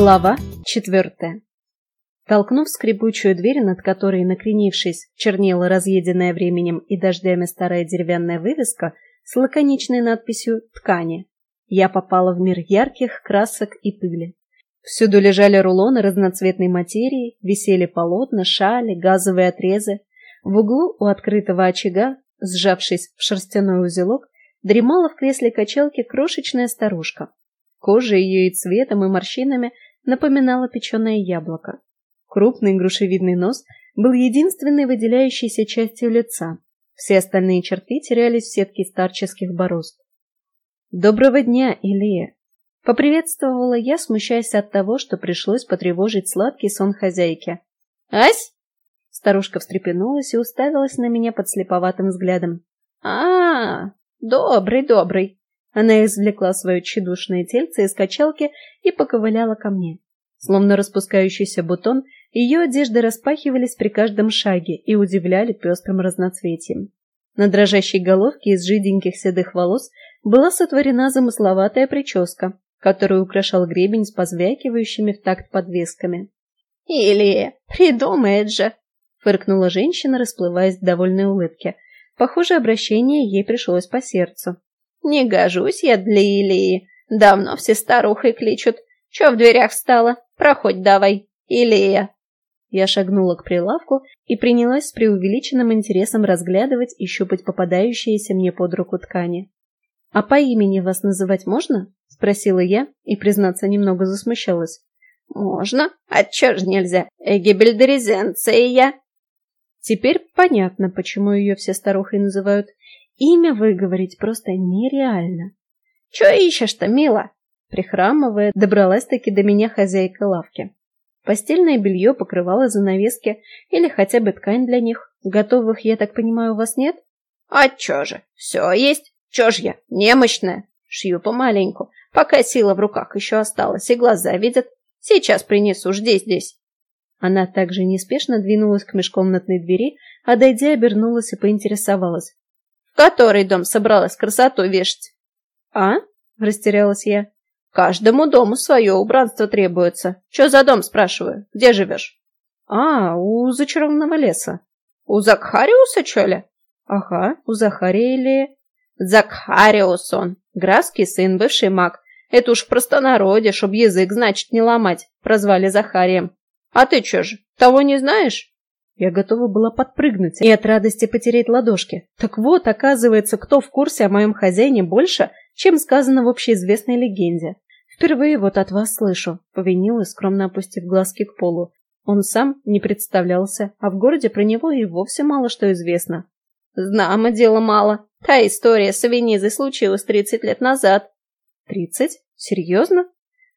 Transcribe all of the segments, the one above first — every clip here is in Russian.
Глава четвертая. Толкнув скрипучую дверь, над которой, накренившись, чернела разъеденная временем и дождями старая деревянная вывеска с лаконичной надписью «Ткани», я попала в мир ярких красок и пыли. Всюду лежали рулоны разноцветной материи, висели полотна, шали, газовые отрезы. В углу у открытого очага, сжавшись в шерстяной узелок, дремала в кресле качалки крошечная старушка. Кожа ее и цветом, и морщинами напоминала печеное яблоко. Крупный грушевидный нос был единственной выделяющейся частью лица. Все остальные черты терялись в сетке старческих борозд. «Доброго дня, Илия!» Поприветствовала я, смущаясь от того, что пришлось потревожить сладкий сон хозяйки. «Ась!» Старушка встрепенулась и уставилась на меня под слеповатым взглядом. а, -а, -а добрый, добрый!» Она извлекла свое тщедушное тельце из качалки и поковыляла ко мне. Словно распускающийся бутон, ее одежды распахивались при каждом шаге и удивляли пестрым разноцветием. На дрожащей головке из жиденьких седых волос была сотворена замысловатая прическа, которую украшал гребень с позвякивающими в такт подвесками. «Или придумает же!» — фыркнула женщина, расплываясь в довольной улыбке. Похоже, обращение ей пришлось по сердцу. Не гожусь я для Илии. Давно все старухой кличут. Че в дверях встала? Проходь давай, Илия. Я шагнула к прилавку и принялась с преувеличенным интересом разглядывать и щупать попадающиеся мне под руку ткани. «А по имени вас называть можно?» — спросила я и, признаться, немного засмущалась. «Можно. А чё ж нельзя? Эгибельдеризенция!» Теперь понятно, почему ее все старухой называют. Имя выговорить просто нереально. «Чё ищешь-то, мила?» Прихрамывая, добралась-таки до меня хозяйка лавки. Постельное белье покрывало занавески или хотя бы ткань для них. Готовых, я так понимаю, у вас нет? А чё же, все есть. Чё ж я, немощная. Шью помаленьку, пока сила в руках еще осталась и глаза видят. Сейчас принесу, жди здесь. Она также неспешно двинулась к межкомнатной двери, а дойдя обернулась и поинтересовалась. Который дом собралась красоту вешать? А? Растерялась я. Каждому дому свое убранство требуется. Че за дом, спрашиваю? Где живешь? А, у зачарованного леса. У Закхариуса, че ли? Ага, у Захария или... Закхариус он, графский сын, бывший маг. Это уж в простонародье, чтоб язык, значит, не ломать. Прозвали Захарием. А ты че же, того не знаешь? Я готова была подпрыгнуть и от радости потереть ладошки. Так вот, оказывается, кто в курсе о моем хозяине больше, чем сказано в общеизвестной легенде. Впервые вот от вас слышу, повинила, скромно опустив глазки к полу. Он сам не представлялся, а в городе про него и вовсе мало что известно. Знамо дело мало. Та история с Авенизой случилась тридцать лет назад. Тридцать? Серьезно?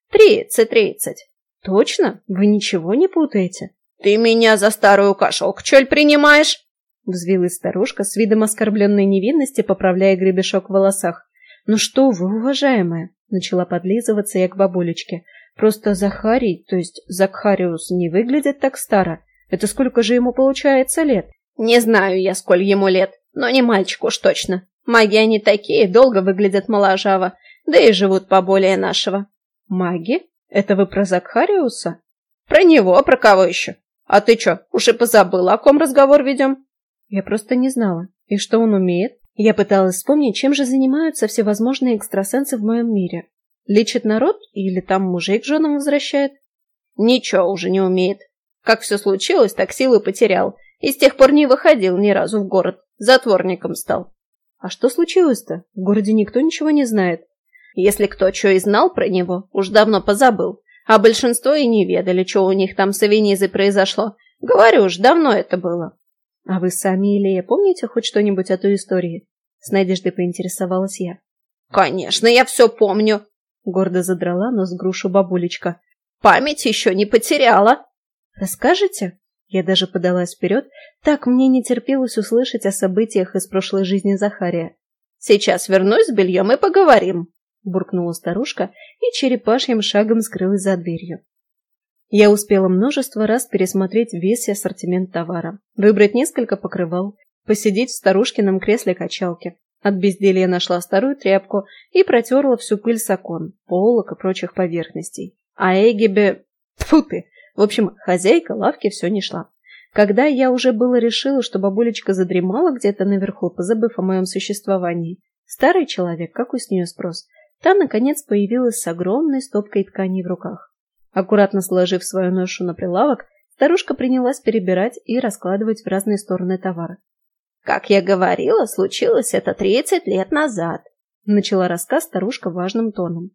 Тридцать, тридцать. Точно? Вы ничего не путаете? «Ты меня за старую кошелку, чёль принимаешь?» Взвилась старушка с видом оскорбленной невинности, поправляя гребешок в волосах. «Ну что вы, уважаемая!» Начала подлизываться я к бабулечке. «Просто Захарий, то есть Закхариус, не выглядит так старо. Это сколько же ему получается лет?» «Не знаю я, сколь ему лет, но не мальчик уж точно. Маги они такие, долго выглядят моложаво, да и живут поболее нашего». «Маги? Это вы про Закхариуса?» «Про него, про кого еще?» А ты что, уж и позабыла, о ком разговор ведем? Я просто не знала. И что он умеет? Я пыталась вспомнить, чем же занимаются всевозможные экстрасенсы в моем мире. Лечит народ или там мужей к женам возвращает? Ничего уже не умеет. Как все случилось, так силы потерял. И с тех пор не выходил ни разу в город. Затворником стал. А что случилось-то? В городе никто ничего не знает. Если кто что и знал про него, уж давно позабыл. А большинство и не ведали, что у них там с Авенизой произошло. Говорю уж, давно это было. А вы сами, Илья, помните хоть что-нибудь о той истории? С надеждой поинтересовалась я. Конечно, я все помню. Гордо задрала нос грушу бабулечка. Память еще не потеряла. Расскажете? Я даже подалась вперед, так мне не терпелось услышать о событиях из прошлой жизни Захария. Сейчас вернусь с бельем и поговорим буркнула старушка и черепашьим шагом скрылась за дверью. Я успела множество раз пересмотреть весь ассортимент товара, выбрать несколько покрывал, посидеть в старушкином кресле качалки. От безделья нашла старую тряпку и протерла всю пыль с окон, полок и прочих поверхностей. а Эгибе... Тьфу ты! В общем, хозяйка лавки все не шла. Когда я уже было решила, что бабулечка задремала где-то наверху, позабыв о моем существовании, старый человек, какой с нее спрос, та, наконец, появилась с огромной стопкой тканей в руках. Аккуратно сложив свою ношу на прилавок, старушка принялась перебирать и раскладывать в разные стороны товара. «Как я говорила, случилось это тридцать лет назад», — начала рассказ старушка важным тоном.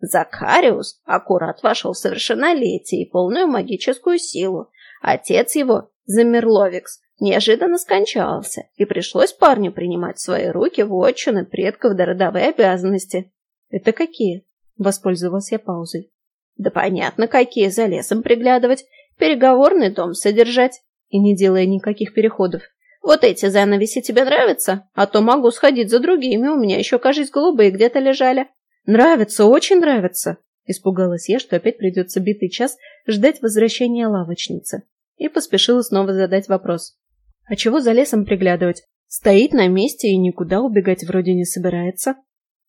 Закариус аккурат вошел в совершеннолетие и полную магическую силу. Отец его, Замерловикс, неожиданно скончался, и пришлось парню принимать в свои руки вотчины предков до родовые обязанности. «Это какие?» — воспользовался я паузой. «Да понятно, какие, за лесом приглядывать, переговорный дом содержать, и не делая никаких переходов. Вот эти занавеси тебе нравятся? А то могу сходить за другими, у меня еще, кажется, голубые где-то лежали». «Нравится, очень нравится!» Испугалась я, что опять придется битый час ждать возвращения лавочницы. И поспешила снова задать вопрос. «А чего за лесом приглядывать? Стоит на месте и никуда убегать вроде не собирается?»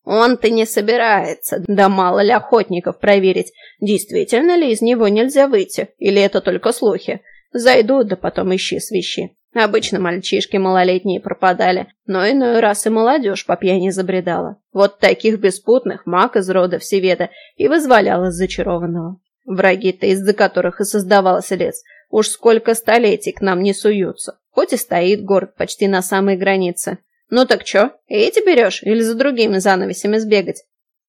«Он-то не собирается, да мало ли охотников проверить, действительно ли из него нельзя выйти, или это только слухи. Зайду, да потом ищи свищи. Обычно мальчишки малолетние пропадали, но иной раз и молодежь по пьяни забредала. Вот таких беспутных маг из рода Всеведа и вызволял из зачарованного. Враги-то, из-за которых и создавался лес, уж сколько столетий к нам не суются, хоть и стоит город почти на самой границе. Ну так чё, эти берешь или за другими занавесями сбегать?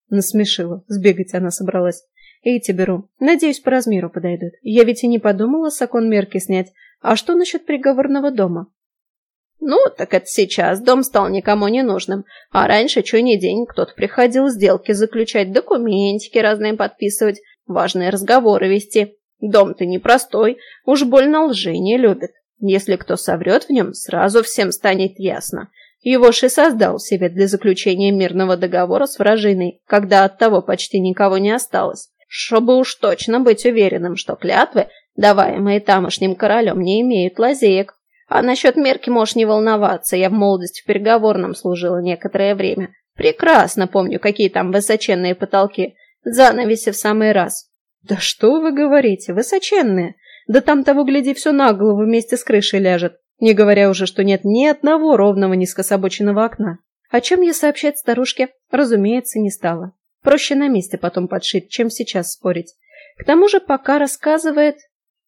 Насмешила, сбегать она собралась. Эти беру. Надеюсь, по размеру подойдут. Я ведь и не подумала с окон мерки снять, а что насчет приговорного дома? Ну, так это сейчас дом стал никому не нужным. А раньше, что ни день, кто-то приходил сделки заключать, документики разные подписывать, важные разговоры вести. Дом-то непростой, уж больно лжи не любит. Если кто соврет в нем, сразу всем станет ясно. Его ж и создал себе для заключения мирного договора с вражиной, когда от того почти никого не осталось. Чтобы уж точно быть уверенным, что клятвы даваемые тамошним королем, не имеют лазеек. А насчет мерки можешь не волноваться, я в молодости в переговорном служила некоторое время. Прекрасно помню, какие там высоченные потолки. Занавеси в самый раз. Да что вы говорите, высоченные? Да там того, гляди, все на голову вместе с крышей ляжет. Не говоря уже, что нет ни одного ровного низкособоченного окна. О чем я сообщать старушке, разумеется, не стала. Проще на месте потом подшить, чем сейчас спорить. К тому же пока рассказывает,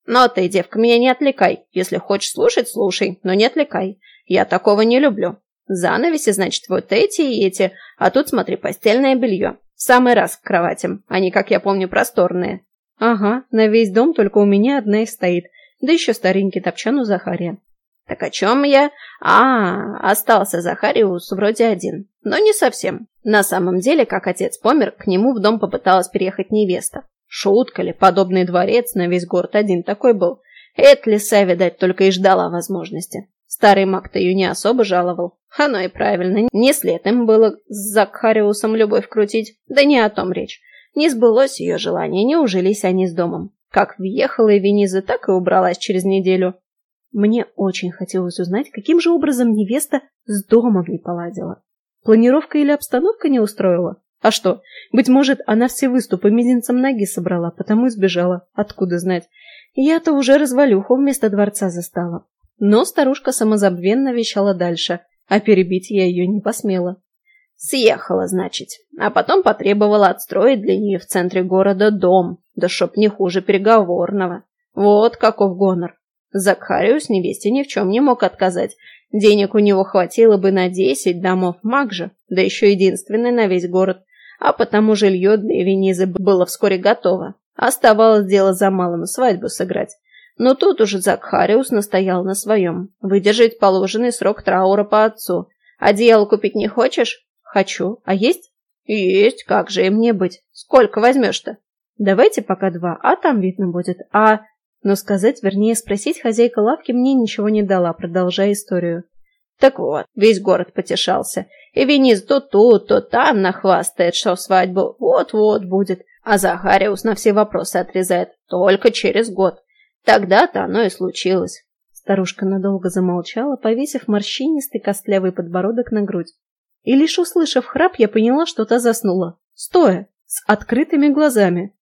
но ты, девка, меня не отвлекай. Если хочешь слушать, слушай, но не отвлекай. Я такого не люблю. Занавеси, значит, вот эти и эти, а тут, смотри, постельное белье. В самый раз к кроватям. Они, как я помню, просторные. Ага, на весь дом только у меня одна и стоит. Да еще старенький топчан у Захария. Так о чем я? А, остался Захариус вроде один. Но не совсем. На самом деле, как отец помер, к нему в дом попыталась переехать невеста. Шутка ли, подобный дворец на весь город один такой был. Эта лиса, видать, только и ждала возможности. Старый маг-то ее не особо жаловал. Оно и правильно, не след им было с Закхариусом любовь крутить. Да не о том речь. Не сбылось ее желание, не ужились они с домом. Как въехала и Вениза, так и убралась через неделю. Мне очень хотелось узнать, каким же образом невеста с домом не поладила. Планировка или обстановка не устроила? А что, быть может, она все выступы мизинцем ноги собрала, потому и сбежала. Откуда знать? Я-то уже развалюху вместо дворца застала. Но старушка самозабвенно вещала дальше, а перебить я ее не посмела. Съехала, значит, а потом потребовала отстроить для нее в центре города дом, да чтоб не хуже переговорного. Вот каков гонор. Закхариус невесте ни в чем не мог отказать. Денег у него хватило бы на десять домов маг же, да еще единственный на весь город а потому жилье для Венизы было вскоре готово. Оставалось дело за малым свадьбу сыграть. Но тут уже Закхариус настоял на своем. Выдержать положенный срок траура по отцу. Одеяло купить не хочешь? Хочу. А есть? Есть. Как же и мне быть? Сколько возьмешь-то? Давайте пока два, а там видно будет. А... Но сказать, вернее спросить хозяйка лавки мне ничего не дала, продолжая историю. Так вот, весь город потешался. И Вениз то тут, то там нахвастает, что свадьбу вот-вот будет, а Захариус на все вопросы отрезает только через год. Тогда-то оно и случилось. Старушка надолго замолчала, повесив морщинистый костлявый подбородок на грудь. И лишь услышав храп, я поняла, что та заснула. Стоя, с открытыми глазами.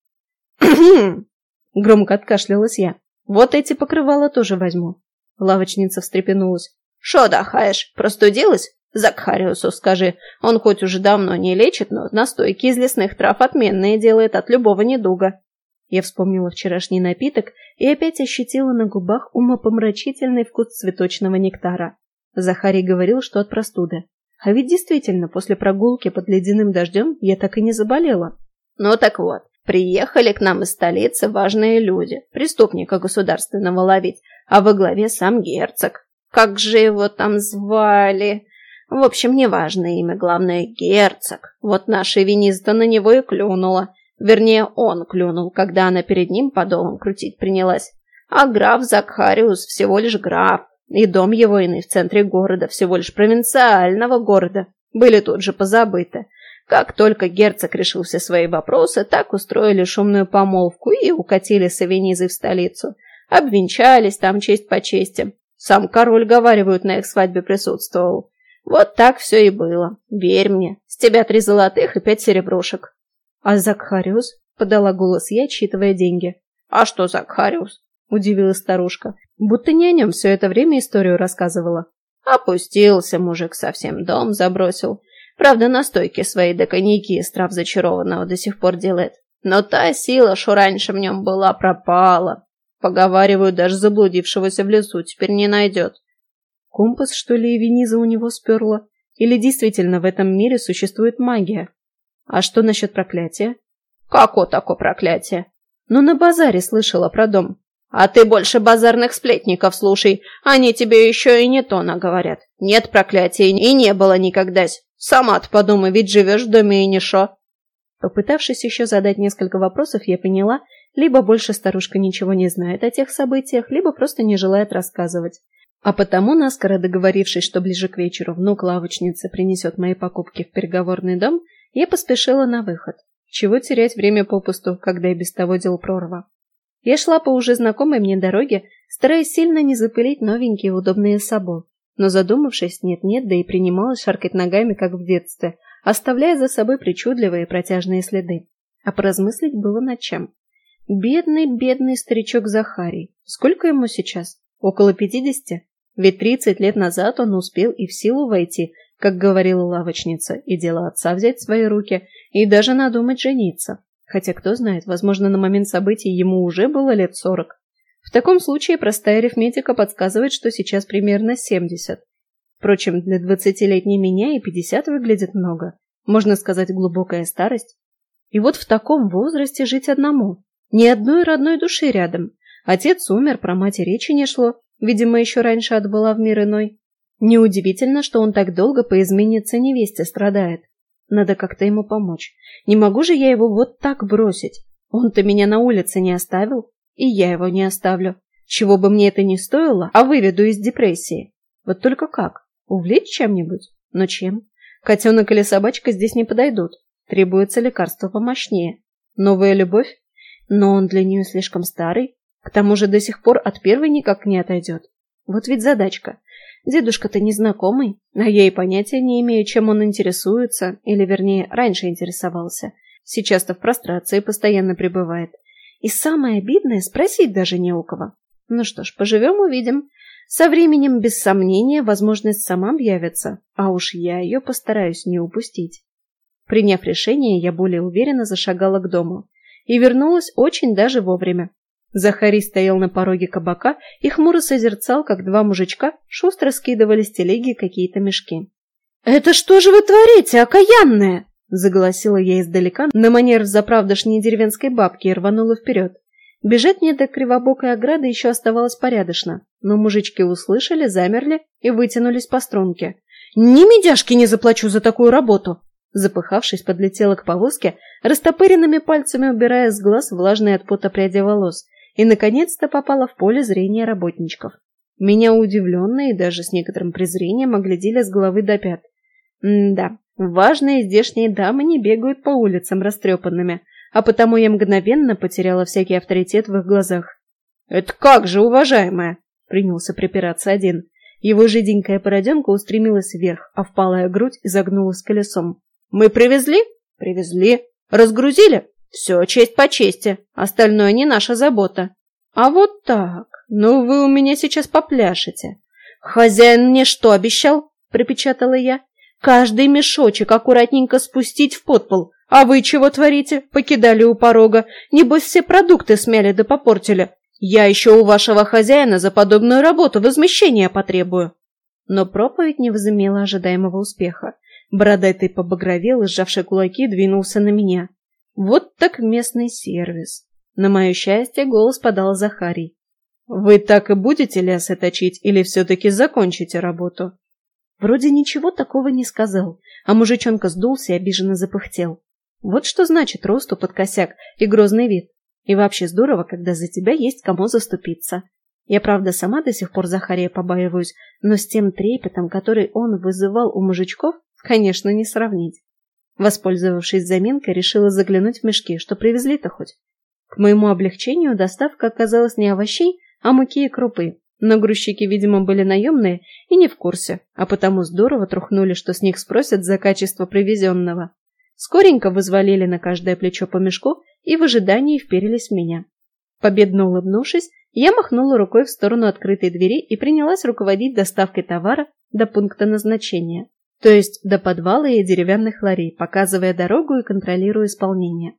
Громко откашлялась я. Вот эти покрывала тоже возьму. Лавочница встрепенулась. «Шо дахаешь? Простудилась? Закхариусу скажи. Он хоть уже давно не лечит, но настойки из лесных трав отменные делает от любого недуга». Я вспомнила вчерашний напиток и опять ощутила на губах умопомрачительный вкус цветочного нектара. Захарий говорил, что от простуды. А ведь действительно, после прогулки под ледяным дождем я так и не заболела. Ну так вот, приехали к нам из столицы важные люди, преступника государственного ловить, а во главе сам герцог. Как же его там звали? В общем, неважно имя, главное, герцог. Вот наша Вениза на него и клюнула. Вернее, он клюнул, когда она перед ним подолом крутить принялась. А граф Закхариус всего лишь граф, и дом его иный в центре города, всего лишь провинциального города, были тут же позабыты. Как только герцог решил все свои вопросы, так устроили шумную помолвку и укатили с в столицу. Обвенчались там честь по чести. Сам король, говаривают, на их свадьбе присутствовал. Вот так все и было. Верь мне. С тебя три золотых и пять серебрушек. А Закхариус? Подала голос я, отсчитывая деньги. А что Закхариус? Удивилась старушка. Будто не о нем все это время историю рассказывала. Опустился мужик совсем, дом забросил. Правда, на стойке свои да коньяки из трав зачарованного до сих пор делает. Но та сила, что раньше в нем была, пропала. Поговаривают, даже заблудившегося в лесу теперь не найдет. Компас, что ли, Вениза у него сперла? Или действительно в этом мире существует магия? А что насчет проклятия? Како такое проклятие? Ну, на базаре слышала про дом. А ты больше базарных сплетников слушай. Они тебе еще и не то наговорят. Нет проклятия и не было никогда. Сама-то подумай, ведь живешь в доме и не шо. Попытавшись еще задать несколько вопросов, я поняла, либо больше старушка ничего не знает о тех событиях, либо просто не желает рассказывать. А потому, наскоро договорившись, что ближе к вечеру внук лавочницы принесет мои покупки в переговорный дом, я поспешила на выход. Чего терять время попусту, когда и без того дел прорва. Я шла по уже знакомой мне дороге, стараясь сильно не запылить новенькие удобные сабо но задумавшись, нет-нет, да и принималась шаркать ногами, как в детстве, оставляя за собой причудливые протяжные следы. А поразмыслить было над чем. Бедный, бедный старичок Захарий. Сколько ему сейчас? Около пятидесяти? Ведь тридцать лет назад он успел и в силу войти, как говорила лавочница, и дело отца взять в свои руки, и даже надумать жениться. Хотя, кто знает, возможно, на момент событий ему уже было лет сорок. В таком случае простая арифметика подсказывает, что сейчас примерно 70. Впрочем, для двадцатилетней меня и 50 выглядит много. Можно сказать, глубокая старость. И вот в таком возрасте жить одному. Ни одной родной души рядом. Отец умер, про мать речи не шло. Видимо, еще раньше отбыла в мир иной. Неудивительно, что он так долго по изменнице невесте страдает. Надо как-то ему помочь. Не могу же я его вот так бросить. Он-то меня на улице не оставил. И я его не оставлю. Чего бы мне это ни стоило, а выведу из депрессии. Вот только как? Увлечь чем-нибудь? Но чем? Котенок или собачка здесь не подойдут. Требуется лекарство помощнее. Новая любовь? Но он для нее слишком старый. К тому же до сих пор от первой никак не отойдет. Вот ведь задачка. Дедушка-то незнакомый, а я и понятия не имею, чем он интересуется, или, вернее, раньше интересовался. Сейчас-то в прострации постоянно пребывает. И самое обидное, спросить даже не у кого. Ну что ж, поживем увидим. Со временем, без сомнения, возможность сама объявится, а уж я ее постараюсь не упустить. Приняв решение, я более уверенно зашагала к дому и вернулась очень даже вовремя. Захарий стоял на пороге кабака и хмуро созерцал, как два мужичка шустро скидывали с телеги какие-то мешки. «Это что же вы творите, окаянные?» Заголосила я издалека на манер заправдошней деревенской бабки и рванула вперед. Бежать мне до кривобокой ограды еще оставалось порядочно, но мужички услышали, замерли и вытянулись по струнке. «Ни медяшки не заплачу за такую работу!» Запыхавшись, подлетела к повозке, растопыренными пальцами убирая с глаз влажные от пота пряди волос, и, наконец-то, попала в поле зрения работничков. Меня удивленно и даже с некоторым презрением оглядели с головы до пят. М да, Важные здешние дамы не бегают по улицам растрепанными, а потому я мгновенно потеряла всякий авторитет в их глазах. «Это как же, уважаемая!» — принялся припираться один. Его жиденькая породенка устремилась вверх, а впалая грудь изогнулась колесом. «Мы привезли?» «Привезли. Разгрузили?» Все честь по чести, остальное не наша забота. А вот так, ну вы у меня сейчас попляшете. Хозяин мне что обещал? Припечатала я. Каждый мешочек аккуратненько спустить в подпол. А вы чего творите? Покидали у порога. Небось все продукты смяли да попортили. Я еще у вашего хозяина за подобную работу возмещения потребую. Но проповедь не возымела ожидаемого успеха. Бородатый побагровел и, сжавший кулаки, двинулся на меня. Вот так местный сервис. На мое счастье, голос подал Захарий. «Вы так и будете лясы точить или все-таки закончите работу?» Вроде ничего такого не сказал, а мужичонка сдулся и обиженно запыхтел. Вот что значит росту под косяк и грозный вид. И вообще здорово, когда за тебя есть кому заступиться. Я, правда, сама до сих пор Захария побаиваюсь, но с тем трепетом, который он вызывал у мужичков, конечно, не сравнить. Воспользовавшись заминкой, решила заглянуть в мешки, что привезли-то хоть. К моему облегчению доставка оказалась не овощей, а муки и крупы. Но грузчики, видимо, были наемные и не в курсе, а потому здорово трухнули, что с них спросят за качество привезенного. Скоренько вызволили на каждое плечо по мешку и в ожидании вперились в меня. Победно улыбнувшись, я махнула рукой в сторону открытой двери и принялась руководить доставкой товара до пункта назначения, то есть до подвала и деревянных ларей, показывая дорогу и контролируя исполнение.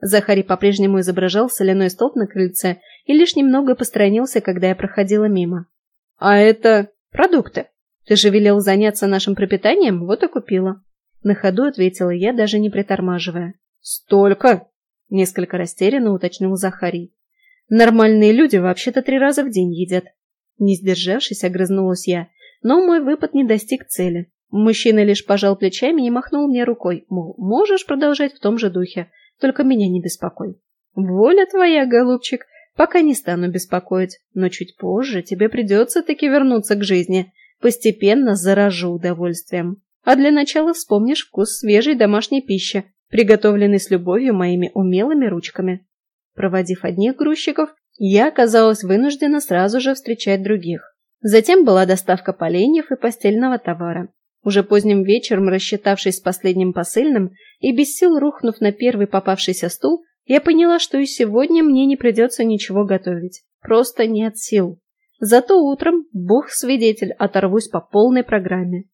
Захарий по-прежнему изображал соляной столб на крыльце и лишь немного посторонился, когда я проходила мимо. «А это продукты. Ты же велел заняться нашим пропитанием, вот и купила». На ходу ответила я, даже не притормаживая. «Столько!» — несколько растерянно уточнил Захарий. «Нормальные люди вообще-то три раза в день едят». Не сдержавшись, огрызнулась я, но мой выпад не достиг цели. Мужчина лишь пожал плечами и махнул мне рукой, мол, можешь продолжать в том же духе, только меня не беспокой. Воля твоя, голубчик, пока не стану беспокоить, но чуть позже тебе придется таки вернуться к жизни. Постепенно заражу удовольствием. А для начала вспомнишь вкус свежей домашней пищи, приготовленной с любовью моими умелыми ручками. Проводив одних грузчиков, я оказалась вынуждена сразу же встречать других. Затем была доставка поленьев и постельного товара. Уже поздним вечером, рассчитавшись с последним посыльным и без сил рухнув на первый попавшийся стул, я поняла, что и сегодня мне не придется ничего готовить. Просто нет сил. Зато утром, бог свидетель, оторвусь по полной программе.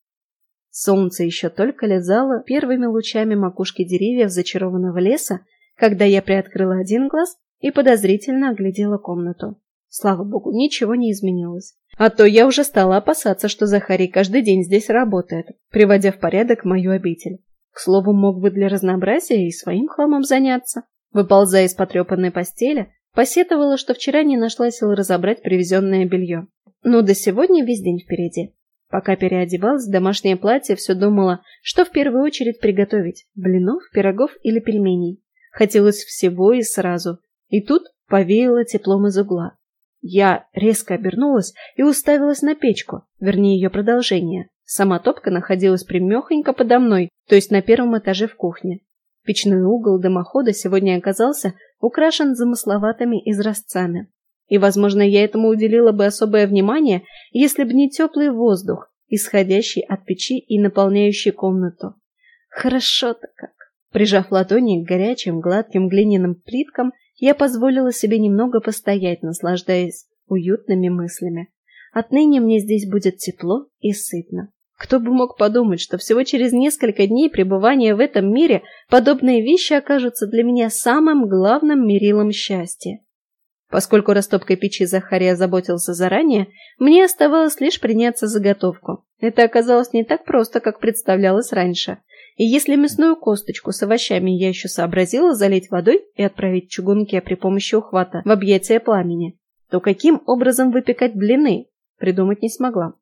Солнце еще только лизало первыми лучами макушки деревьев зачарованного леса, когда я приоткрыла один глаз и подозрительно оглядела комнату. Слава богу, ничего не изменилось. А то я уже стала опасаться, что Захарий каждый день здесь работает, приводя в порядок мою обитель. К слову, мог бы для разнообразия и своим хламом заняться. Выползая из потрепанной постели, посетовала, что вчера не нашла сил разобрать привезенное белье. Но до сегодня весь день впереди. Пока переодевалась в домашнее платье, все думала, что в первую очередь приготовить – блинов, пирогов или пельменей. Хотелось всего и сразу. И тут повеяло теплом из угла. Я резко обернулась и уставилась на печку, вернее ее продолжение. Сама топка находилась примехонько подо мной, то есть на первом этаже в кухне. Печной угол дымохода сегодня оказался украшен замысловатыми изразцами. И, возможно, я этому уделила бы особое внимание, если бы не теплый воздух, исходящий от печи и наполняющий комнату. Хорошо-то как. Прижав ладони к горячим, гладким глиняным плиткам, я позволила себе немного постоять, наслаждаясь уютными мыслями. Отныне мне здесь будет тепло и сытно. Кто бы мог подумать, что всего через несколько дней пребывания в этом мире подобные вещи окажутся для меня самым главным мерилом счастья. Поскольку растопкой печи Захария заботился заранее, мне оставалось лишь приняться за готовку. Это оказалось не так просто, как представлялось раньше. И если мясную косточку с овощами я еще сообразила залить водой и отправить чугунки при помощи ухвата в объятия пламени, то каким образом выпекать блины, придумать не смогла.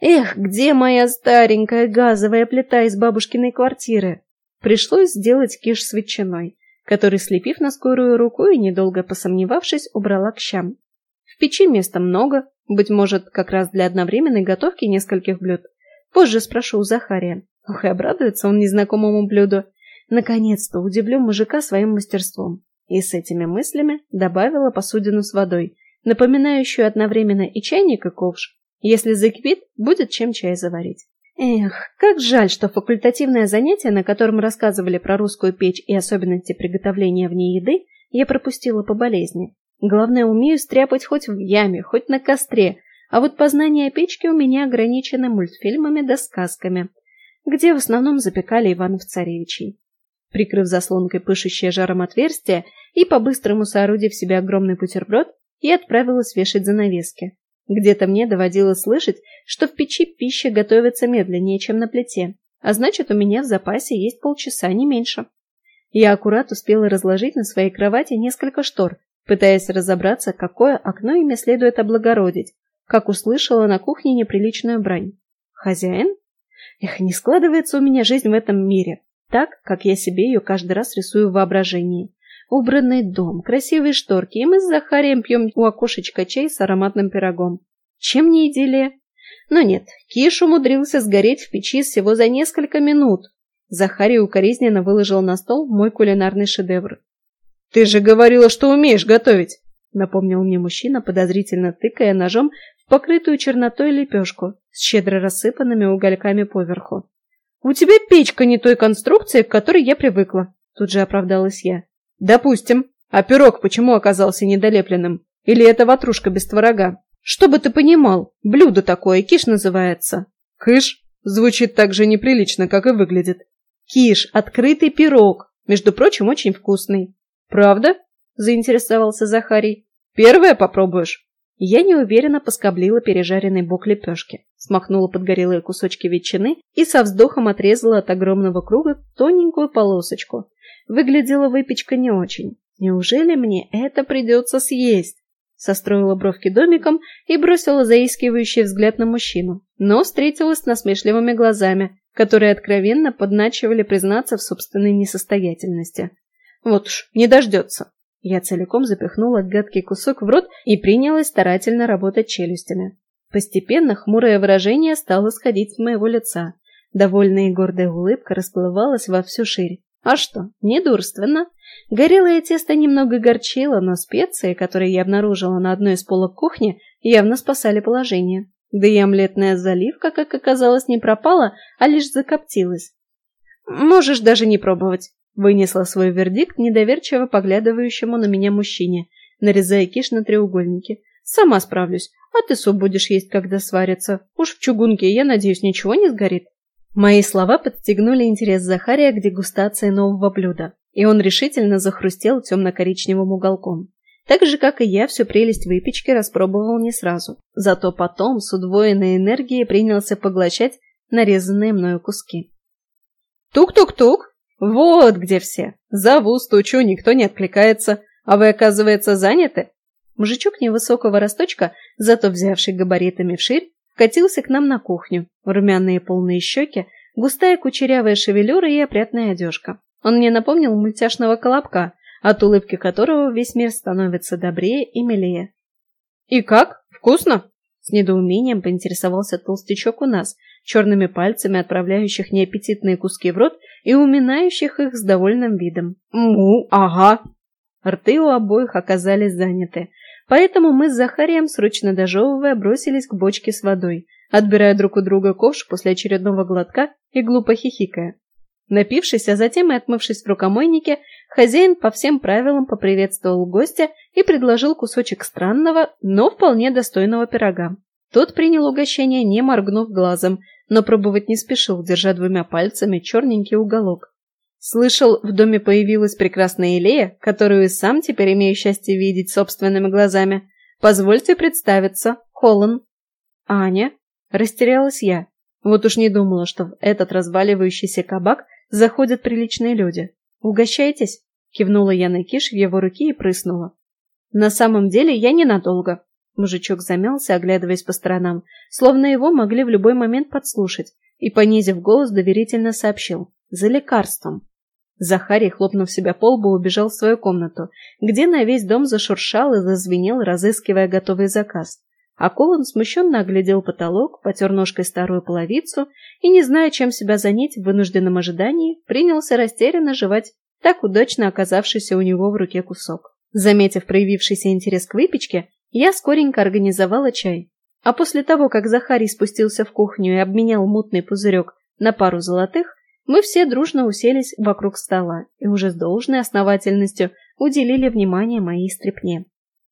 Эх, где моя старенькая газовая плита из бабушкиной квартиры? Пришлось сделать киш с ветчиной, который, слепив на скорую руку и недолго посомневавшись, убрала к щам. В печи места много, быть может, как раз для одновременной готовки нескольких блюд. Позже спрошу у Захария. Ох, и обрадуется он незнакомому блюду. Наконец-то удивлю мужика своим мастерством. И с этими мыслями добавила посудину с водой, напоминающую одновременно и чайник, и ковш. Если закипит, будет чем чай заварить. Эх, как жаль, что факультативное занятие, на котором рассказывали про русскую печь и особенности приготовления в ней еды, я пропустила по болезни. Главное, умею стряпать хоть в яме, хоть на костре, а вот познание печки у меня ограничено мультфильмами да сказками, где в основном запекали Иванов-царевичей. Прикрыв заслонкой пышущее жаром отверстие и по-быстрому соорудив себе огромный бутерброд, я отправилась вешать занавески. Где-то мне доводилось слышать, что в печи пища готовится медленнее, чем на плите, а значит, у меня в запасе есть полчаса, не меньше. Я аккурат успела разложить на своей кровати несколько штор, пытаясь разобраться, какое окно ими следует облагородить, как услышала на кухне неприличную брань. Хозяин? Эх, не складывается у меня жизнь в этом мире, так, как я себе ее каждый раз рисую в воображении. Убранный дом, красивые шторки, и мы с Захарием пьем у окошечка чай с ароматным пирогом. Чем не идиллия? Но нет, Киш умудрился сгореть в печи всего за несколько минут. Захарий укоризненно выложил на стол мой кулинарный шедевр. «Ты же говорила, что умеешь готовить!» напомнил мне мужчина, подозрительно тыкая ножом покрытую чернотой лепешку с щедро рассыпанными угольками поверху. «У тебя печка не той конструкции, к которой я привыкла», тут же оправдалась я. Допустим. А пирог почему оказался недолепленным? Или это ватрушка без творога? Чтобы ты понимал, блюдо такое, киш называется. Кыш? Звучит так же неприлично, как и выглядит. Киш, открытый пирог. Между прочим, очень вкусный. Правда? Заинтересовался Захарий. Первое попробуешь? Я неуверенно поскоблила пережаренный бок лепешки, смахнула подгорелые кусочки ветчины и со вздохом отрезала от огромного круга тоненькую полосочку. Выглядела выпечка не очень. Неужели мне это придется съесть? Состроила бровки домиком и бросила заискивающий взгляд на мужчину, но встретилась с насмешливыми глазами, которые откровенно подначивали признаться в собственной несостоятельности. Вот уж, не дождется. Я целиком запихнула гадкий кусок в рот и принялась старательно работать челюстями. Постепенно хмурое выражение стало сходить с моего лица. Довольная и гордая улыбка расплывалась во всю ширь. А что, недурственно. Горелое тесто немного горчило, но специи, которые я обнаружила на одной из полок кухни, явно спасали положение. Да и омлетная заливка, как оказалось, не пропала, а лишь закоптилась. «Можешь даже не пробовать», — вынесла свой вердикт недоверчиво поглядывающему на меня мужчине, нарезая киш на треугольники. «Сама справлюсь, а ты суп будешь есть, когда сварится. Уж в чугунке, я надеюсь, ничего не сгорит». Мои слова подстегнули интерес Захария к дегустации нового блюда, и он решительно захрустел темно-коричневым уголком. Так же, как и я, всю прелесть выпечки распробовал не сразу. Зато потом с удвоенной энергией принялся поглощать нарезанные мною куски. «Тук-тук-тук! Вот где все! Зову, стучу, никто не откликается, а вы, оказывается, заняты?» Мужичок невысокого росточка, зато взявший габаритами вширь, катился к нам на кухню. Румяные полные щеки, густая кучерявая шевелюра и опрятная одежка. Он мне напомнил мультяшного колобка, от улыбки которого весь мир становится добрее и милее. «И как? Вкусно?» С недоумением поинтересовался толстячок у нас, черными пальцами отправляющих неаппетитные куски в рот и уминающих их с довольным видом. «Му, ага!» Рты у обоих оказались заняты, Поэтому мы с Захарием, срочно дожевывая, бросились к бочке с водой, отбирая друг у друга ковш после очередного глотка и глупо хихикая. Напившись, а затем и отмывшись в рукомойнике, хозяин по всем правилам поприветствовал гостя и предложил кусочек странного, но вполне достойного пирога. Тот принял угощение, не моргнув глазом, но пробовать не спешил, держа двумя пальцами черненький уголок. Слышал, в доме появилась прекрасная Илея, которую и сам теперь имею счастье видеть собственными глазами. Позвольте представиться, Холлан. Аня? Растерялась я. Вот уж не думала, что в этот разваливающийся кабак заходят приличные люди. Угощайтесь, кивнула я на киш в его руки и прыснула. На самом деле я ненадолго. Мужичок замялся, оглядываясь по сторонам, словно его могли в любой момент подслушать, и, понизив голос, доверительно сообщил. За лекарством. Захарий, хлопнув себя по лбу, убежал в свою комнату, где на весь дом зашуршал и зазвенел, разыскивая готовый заказ. А Колон смущенно оглядел потолок, потер ножкой старую половицу и, не зная, чем себя занять в вынужденном ожидании, принялся растерянно жевать так удачно оказавшийся у него в руке кусок. Заметив проявившийся интерес к выпечке, я скоренько организовала чай. А после того, как Захарий спустился в кухню и обменял мутный пузырек на пару золотых, мы все дружно уселись вокруг стола и уже с должной основательностью уделили внимание моей стряпне.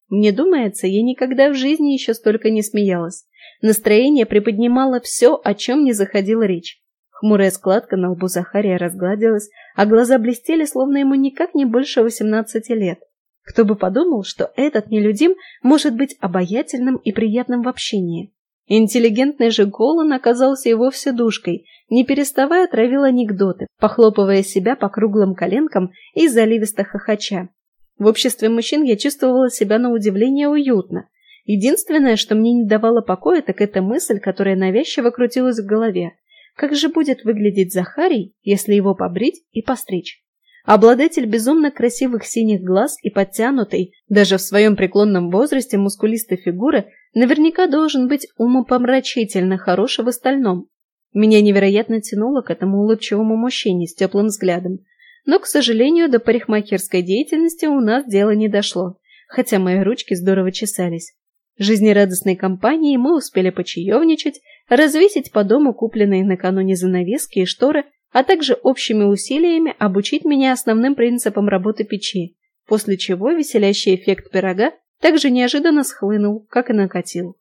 Мне думается, я никогда в жизни еще столько не смеялась. Настроение приподнимало все, о чем не заходила речь. Хмурая складка на лбу Захария разгладилась, а глаза блестели, словно ему никак не больше восемнадцати лет. Кто бы подумал, что этот нелюдим может быть обаятельным и приятным в общении. Интеллигентный же Голан оказался и вовсе душкой, не переставая травил анекдоты, похлопывая себя по круглым коленкам и заливисто хохоча. В обществе мужчин я чувствовала себя на удивление уютно. Единственное, что мне не давало покоя, так это мысль, которая навязчиво крутилась в голове. Как же будет выглядеть Захарий, если его побрить и постричь? Обладатель безумно красивых синих глаз и подтянутой, даже в своем преклонном возрасте мускулистой фигуры, наверняка должен быть умопомрачительно хорош в остальном. Меня невероятно тянуло к этому улыбчивому мужчине с теплым взглядом. Но, к сожалению, до парикмахерской деятельности у нас дело не дошло, хотя мои ручки здорово чесались. Жизнерадостной компанией мы успели почаевничать, развесить по дому купленные накануне занавески и шторы – а также общими усилиями обучить меня основным принципам работы печи, после чего веселящий эффект пирога также неожиданно схлынул, как и накатил.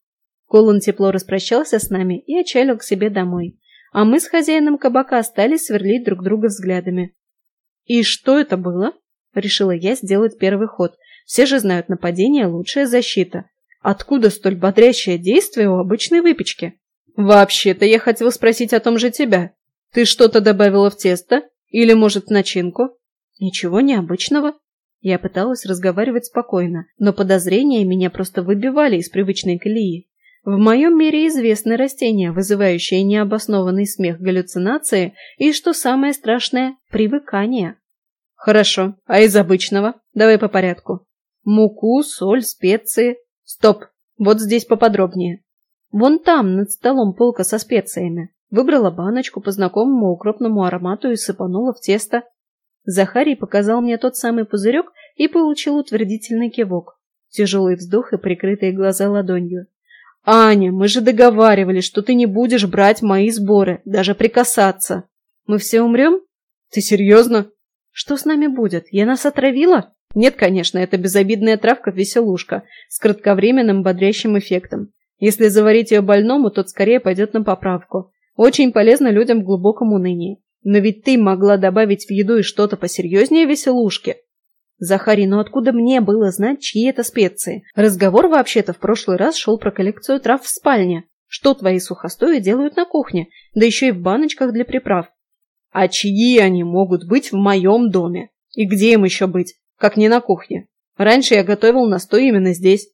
Колон тепло распрощался с нами и отчалил к себе домой, а мы с хозяином кабака остались сверлить друг друга взглядами. «И что это было?» — решила я сделать первый ход. Все же знают, нападение — лучшая защита. Откуда столь бодрящее действие у обычной выпечки? «Вообще-то я хотела спросить о том же тебя», ты что-то добавила в тесто? Или, может, в начинку? Ничего необычного. Я пыталась разговаривать спокойно, но подозрения меня просто выбивали из привычной колеи. В моем мире известны растения, вызывающие необоснованный смех галлюцинации и, что самое страшное, привыкание. Хорошо, а из обычного? Давай по порядку. Муку, соль, специи. Стоп, вот здесь поподробнее. Вон там, над столом полка со специями. Выбрала баночку по знакомому укропному аромату и сыпанула в тесто. Захарий показал мне тот самый пузырек и получил утвердительный кивок. Тяжелый вздох и прикрытые глаза ладонью. «Аня, мы же договаривались, что ты не будешь брать мои сборы, даже прикасаться. Мы все умрем? Ты серьезно? Что с нами будет? Я нас отравила?» Нет, конечно, это безобидная травка-веселушка с кратковременным бодрящим эффектом. Если заварить ее больному, тот скорее пойдет на поправку. Очень полезно людям в глубоком унынии. Но ведь ты могла добавить в еду и что-то посерьезнее веселушки. Захарий, ну откуда мне было знать, чьи это специи? Разговор вообще-то в прошлый раз шел про коллекцию трав в спальне. Что твои сухостои делают на кухне? Да еще и в баночках для приправ. А чьи они могут быть в моем доме? И где им еще быть? Как не на кухне. Раньше я готовил настой именно здесь.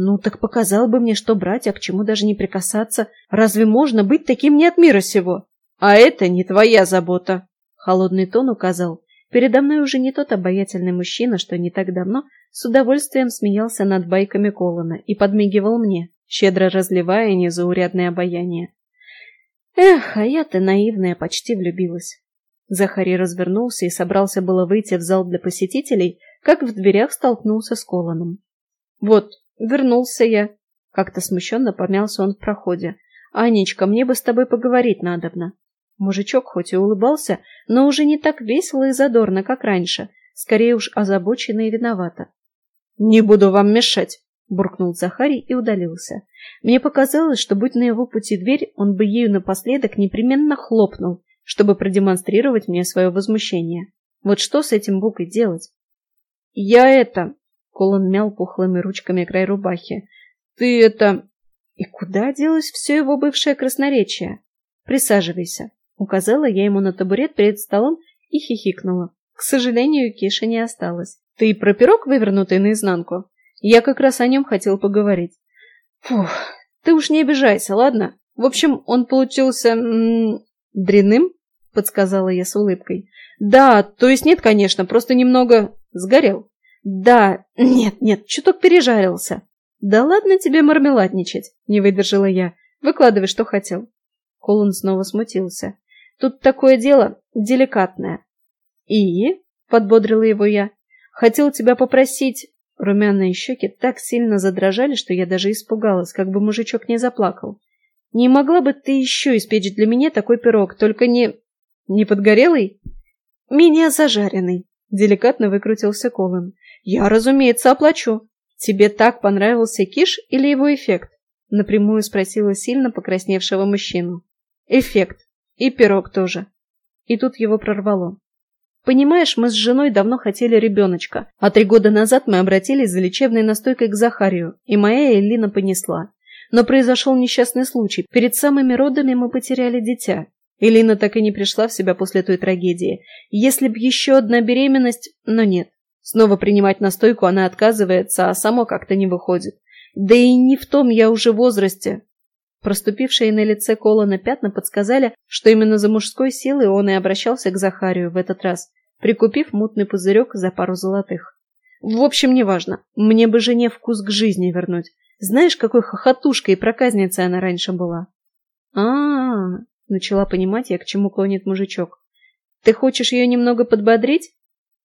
Ну, так показал бы мне, что брать, а к чему даже не прикасаться. Разве можно быть таким не от мира сего? А это не твоя забота. Холодный тон указал. Передо мной уже не тот обаятельный мужчина, что не так давно с удовольствием смеялся над байками Колона и подмигивал мне, щедро разливая незаурядное обаяние. Эх, а я-то наивная почти влюбилась. Захарий развернулся и собрался было выйти в зал для посетителей, как в дверях столкнулся с Колоном. «Вот, Вернулся я. Как-то смущенно помялся он в проходе. Анечка, мне бы с тобой поговорить надобно. Мужичок хоть и улыбался, но уже не так весело и задорно, как раньше, скорее уж озабоченно и виновато. «Не буду вам мешать», — буркнул Захарий и удалился. Мне показалось, что, будь на его пути дверь, он бы ею напоследок непременно хлопнул, чтобы продемонстрировать мне свое возмущение. Вот что с этим букой делать? «Я это...» Колон мял пухлыми ручками край рубахи. «Ты это...» И куда делось все его бывшее красноречие? «Присаживайся», — указала я ему на табурет перед столом и хихикнула. К сожалению, Киши не осталось. «Ты про пирог, вывернутый наизнанку?» Я как раз о нем хотел поговорить. «Фух, ты уж не обижайся, ладно? В общем, он получился... Дряным?» — подсказала я с улыбкой. «Да, то есть нет, конечно, просто немного сгорел». Да, нет, нет, чуток пережарился. Да ладно тебе мармеладничать, не выдержала я. Выкладывай, что хотел. Колун снова смутился. Тут такое дело деликатное. И? Подбодрила его я. Хотел тебя попросить... Румяные щеки так сильно задрожали, что я даже испугалась, как бы мужичок не заплакал. «Не могла бы ты еще испечь для меня такой пирог, только не... не подгорелый?» «Меня зажаренный», — деликатно выкрутился Колин. «Я, разумеется, оплачу. Тебе так понравился киш или его эффект?» — напрямую спросила сильно покрасневшего мужчину. «Эффект. И пирог тоже». И тут его прорвало. Понимаешь, мы с женой давно хотели ребеночка, а три года назад мы обратились за лечебной настойкой к Захарию, и моя Элина понесла. Но произошел несчастный случай. Перед самыми родами мы потеряли дитя. Элина так и не пришла в себя после той трагедии. Если б еще одна беременность... Но нет. Снова принимать настойку она отказывается, а само как-то не выходит. Да и не в том я уже возрасте. Проступившие на лице Колона пятна подсказали, что именно за мужской силой он и обращался к Захарию в этот раз прикупив мутный пузырек за пару золотых. В общем, неважно. Мне бы жене вкус к жизни вернуть. Знаешь, какой хохотушкой и проказницей она раньше была? а, -а, начала понимать я, к чему клонит мужичок. Ты хочешь ее немного подбодрить?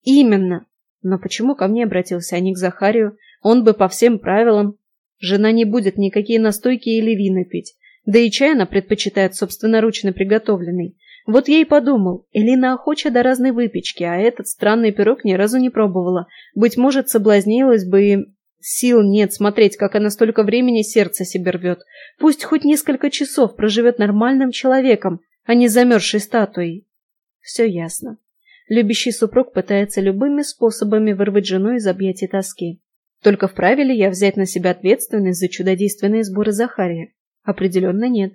Именно. Но почему ко мне обратился, а не к Захарию? Он бы по всем правилам. Жена не будет никакие настойки или вина пить. Да и чай она предпочитает собственноручно приготовленный. Вот я и подумал, Элина охоча до разной выпечки, а этот странный пирог ни разу не пробовала. Быть может, соблазнилась бы и... Сил нет смотреть, как она столько времени сердце себе рвет. Пусть хоть несколько часов проживет нормальным человеком, а не замерзшей статуей. Все ясно. Любящий супруг пытается любыми способами вырвать жену из объятий тоски. Только вправе ли я взять на себя ответственность за чудодейственные сборы Захария? Определенно нет.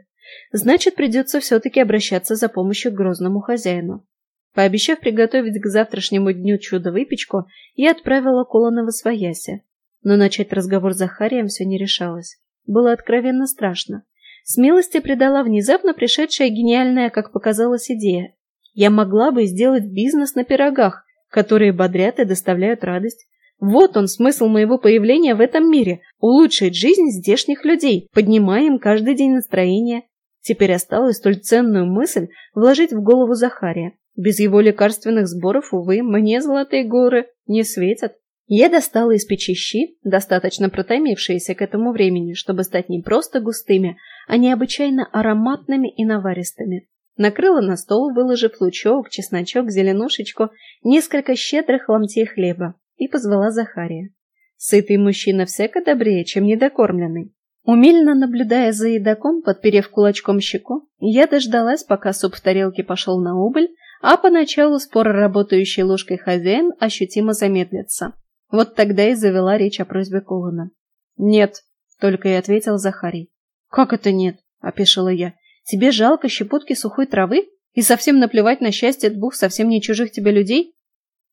Значит, придется все-таки обращаться за помощью к грозному хозяину. Пообещав приготовить к завтрашнему дню чудо-выпечку, я отправила Колона в Освояси. Но начать разговор с Захарием все не решалось. Было откровенно страшно. Смелости придала внезапно пришедшая гениальная, как показалось, идея. Я могла бы сделать бизнес на пирогах, которые бодрят и доставляют радость. Вот он смысл моего появления в этом мире – улучшить жизнь здешних людей, поднимая им каждый день настроение, Теперь осталось столь ценную мысль вложить в голову Захария. Без его лекарственных сборов, увы, мне золотые горы не светят. Я достала из печи щи, достаточно протомившиеся к этому времени, чтобы стать не просто густыми, а необычайно ароматными и наваристыми. Накрыла на стол, выложив лучок, чесночок, зеленушечку, несколько щедрых ломтей хлеба и позвала Захария. Сытый мужчина всяко добрее, чем недокормленный. Умельно наблюдая за едоком, подперев кулачком щеку, я дождалась, пока суп в тарелке пошел на убыль, а поначалу споро работающей ложкой хозяин ощутимо замедлится. Вот тогда и завела речь о просьбе Колана. «Нет», — только и ответил Захарий. «Как это нет?» — опешила я. «Тебе жалко щепотки сухой травы? И совсем наплевать на счастье двух совсем не чужих тебе людей?»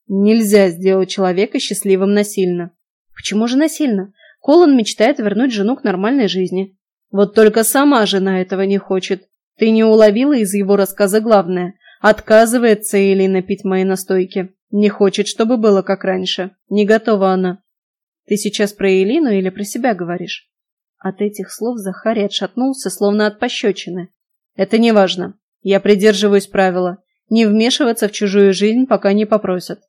«Нельзя сделать человека счастливым насильно». «Почему же насильно? Колон мечтает вернуть жену к нормальной жизни. Вот только сама жена этого не хочет. Ты не уловила из его рассказа главное. Отказывается Элина пить мои настойки. Не хочет, чтобы было как раньше. Не готова она. Ты сейчас про Элину или про себя говоришь? От этих слов Захарий отшатнулся, словно от пощечины. Это не важно. Я придерживаюсь правила. Не вмешиваться в чужую жизнь, пока не попросят.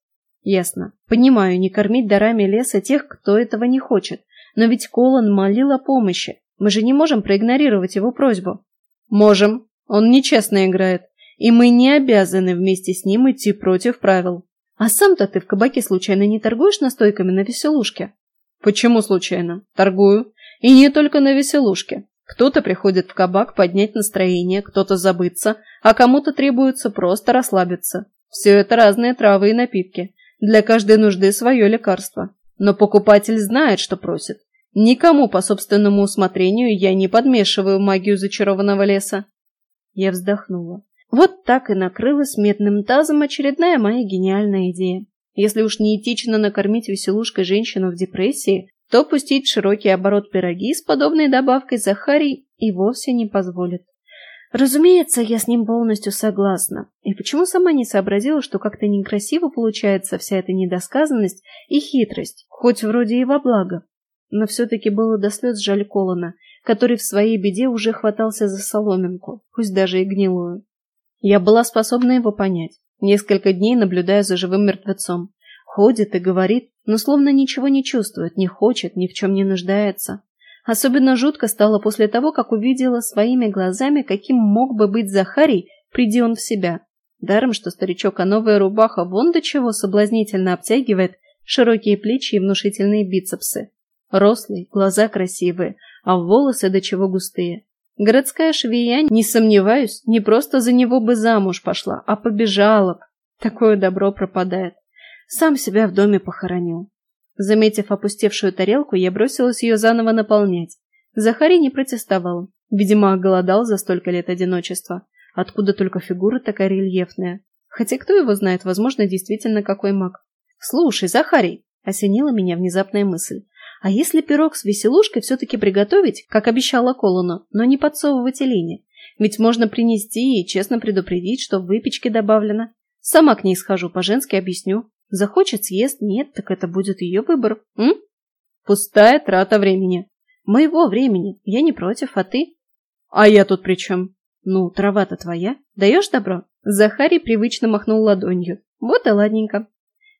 Ясно. Понимаю, не кормить дарами леса тех, кто этого не хочет. Но ведь Колан молил о помощи. Мы же не можем проигнорировать его просьбу. Можем. Он нечестно играет. И мы не обязаны вместе с ним идти против правил. А сам-то ты в кабаке случайно не торгуешь настойками на веселушке? Почему случайно? Торгую. И не только на веселушке. Кто-то приходит в кабак поднять настроение, кто-то забыться, а кому-то требуется просто расслабиться. Все это разные травы и напитки. Для каждой нужды свое лекарство. Но покупатель знает, что просит. Никому по собственному усмотрению я не подмешиваю магию зачарованного леса. Я вздохнула. Вот так и накрылась медным тазом очередная моя гениальная идея. Если уж не этично накормить веселушкой женщину в депрессии, то пустить широкий оборот пироги с подобной добавкой Захарий и вовсе не позволит. Разумеется, я с ним полностью согласна. И почему сама не сообразила, что как-то некрасиво получается вся эта недосказанность и хитрость, хоть вроде и во благо? но все-таки было до слез жаль Колона, который в своей беде уже хватался за соломинку, пусть даже и гнилую. Я была способна его понять, несколько дней наблюдая за живым мертвецом. Ходит и говорит, но словно ничего не чувствует, не хочет, ни в чем не нуждается. Особенно жутко стало после того, как увидела своими глазами, каким мог бы быть Захарий, приди он в себя. Даром, что старичок, а новая рубаха вон до чего соблазнительно обтягивает широкие плечи и внушительные бицепсы. Рослый, глаза красивые, а волосы до чего густые. Городская швея, не сомневаюсь, не просто за него бы замуж пошла, а побежала б. Такое добро пропадает. Сам себя в доме похоронил. Заметив опустевшую тарелку, я бросилась ее заново наполнять. Захарий не протестовал. Видимо, оголодал за столько лет одиночества. Откуда только фигура такая рельефная. Хотя кто его знает, возможно, действительно какой маг. «Слушай, Захарий!» – осенила меня внезапная мысль. «А если пирог с веселушкой все-таки приготовить, как обещала Колуну, но не подсовывать Элине? Ведь можно принести и честно предупредить, что в выпечке добавлено. Сама к ней схожу, по-женски объясню. Захочет съест, нет, так это будет ее выбор. М? Пустая трата времени. Моего времени. Я не против, а ты? А я тут при чем? Ну, трава-то твоя. Даешь добро? Захарий привычно махнул ладонью. Вот и ладненько.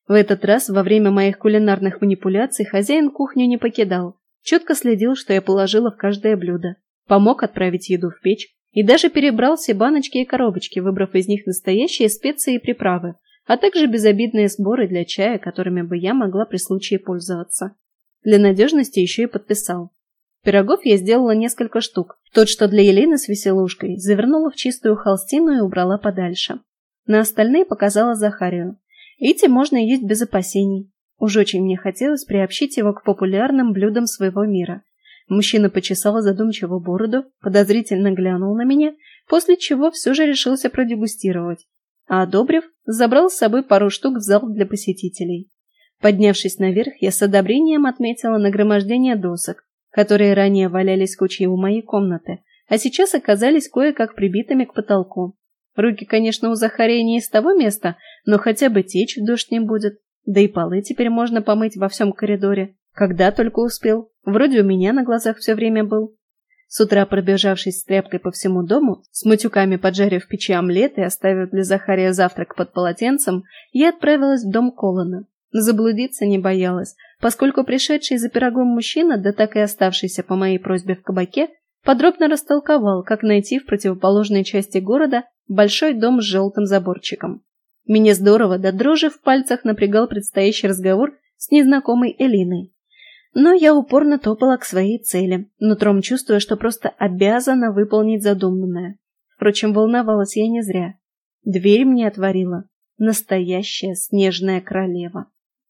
В этот раз во время моих кулинарных манипуляций хозяин кухню не покидал. Четко следил, что я положила в каждое блюдо. Помог отправить еду в печь и даже перебрал все баночки и коробочки, выбрав из них настоящие специи и приправы, а также безобидные сборы для чая, которыми бы я могла при случае пользоваться. Для надежности еще и подписал. Пирогов я сделала несколько штук. Тот, что для Елены с веселушкой, завернула в чистую холстину и убрала подальше. На остальные показала Захарию. Эти можно есть без опасений. Уж очень мне хотелось приобщить его к популярным блюдам своего мира. Мужчина почесал задумчиво бороду, подозрительно глянул на меня, после чего все же решился продегустировать. А одобрив, забрал с собой пару штук в зал для посетителей. Поднявшись наверх, я с одобрением отметила нагромождение досок, которые ранее валялись кучей у моей комнаты, а сейчас оказались кое-как прибитыми к потолку. Руки, конечно, у Захария не из того места, но хотя бы течь дождь не будет. Да и полы теперь можно помыть во всем коридоре. Когда только успел. Вроде у меня на глазах все время был. С утра пробежавшись с тряпкой по всему дому, с матюками поджарив печи омлет и оставив для Захария завтрак под полотенцем, я отправилась в дом Колона. Заблудиться не боялась, поскольку пришедший за пирогом мужчина, да так и оставшийся по моей просьбе в кабаке, подробно растолковал, как найти в противоположной части города большой дом с желтым заборчиком. Меня здорово до дрожи в пальцах напрягал предстоящий разговор с незнакомой Элиной. Но я упорно топала к своей цели, нутром чувствуя, что просто обязана выполнить задуманное. Впрочем, волновалась я не зря. Дверь мне отворила настоящая снежная королева.